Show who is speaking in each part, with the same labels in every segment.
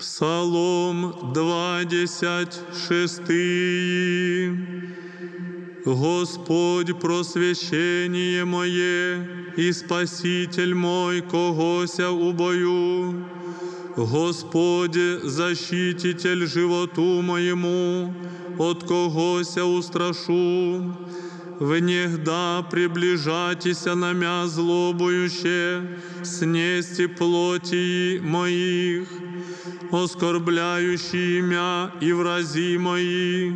Speaker 1: Псалом 26. Господь просвящение моє і Спаситель мой, когося убою. Господь, защититель животу моему, от когося устрашу. Внегда приближатися на мя злобующе, снести плоти моих, оскорбляющие мя и врази мои,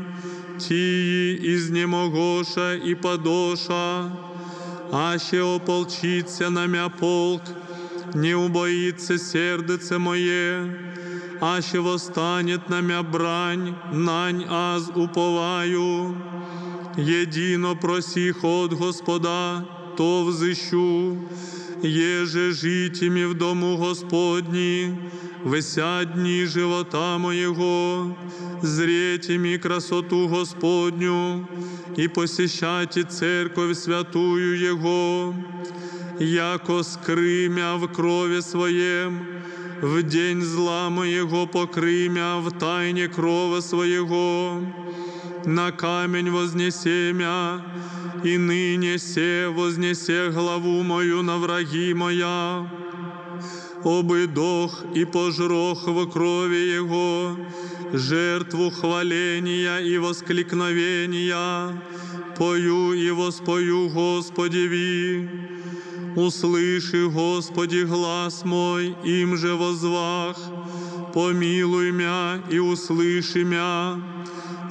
Speaker 1: тії изнемогоша и подоша, аще ополчиться на мя полк, не убоится сердце моє, аще восстанет на мя брань, нань аз уповаю. Єдино просіх от Господа, то взищу, еже житіми в дому Господні, вися дні живота моєго, зретіми красоту Господню і посещати церковь святую Його, яко скримя в крові своєм, в день зла моєго покримя в тайне крова своєго на камень вознесемя, и ныне се вознесе главу мою на враги моя. Обидох и пожрох в крови Его, жертву хваления и воскликновения, пою и воспою Господеви. Услыши, Господи, глаз мой, им же возвах, помилуй мя и услыши мя.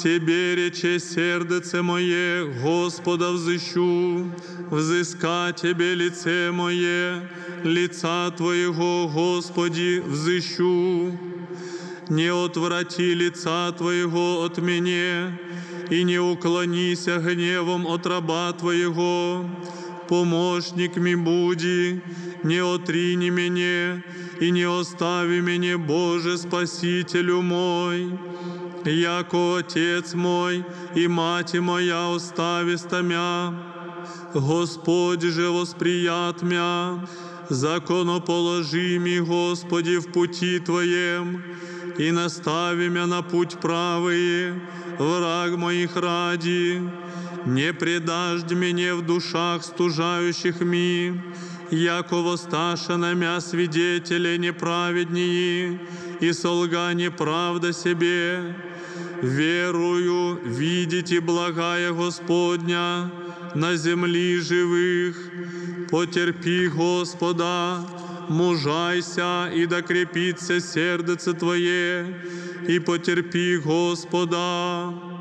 Speaker 1: Тебе рече сердце моє, Господа взыщу, взыска Тебе лице моє, лица Твоего, Господи, взыщу. Не отврати лица Твоего от меня, и не уклонися гневом от раба Твоего. Помощник ми буди, не отрини меня, и не остави меня, Боже, Спасителю мой яко Отец мой и Мать моя остависта мя. Господь же восприят мя, законоположи ми, Господи, в пути Твоем, и настави мя на путь правый, враг моих ради, не предашь мне в душах стужающих ми, яко воссташа на мя свидетели неправеднии, и солга неправда себе, верую, видите благая Господня на земли живых, потерпи Господа, мужайся и докрепится сердце Твое, и потерпи Господа.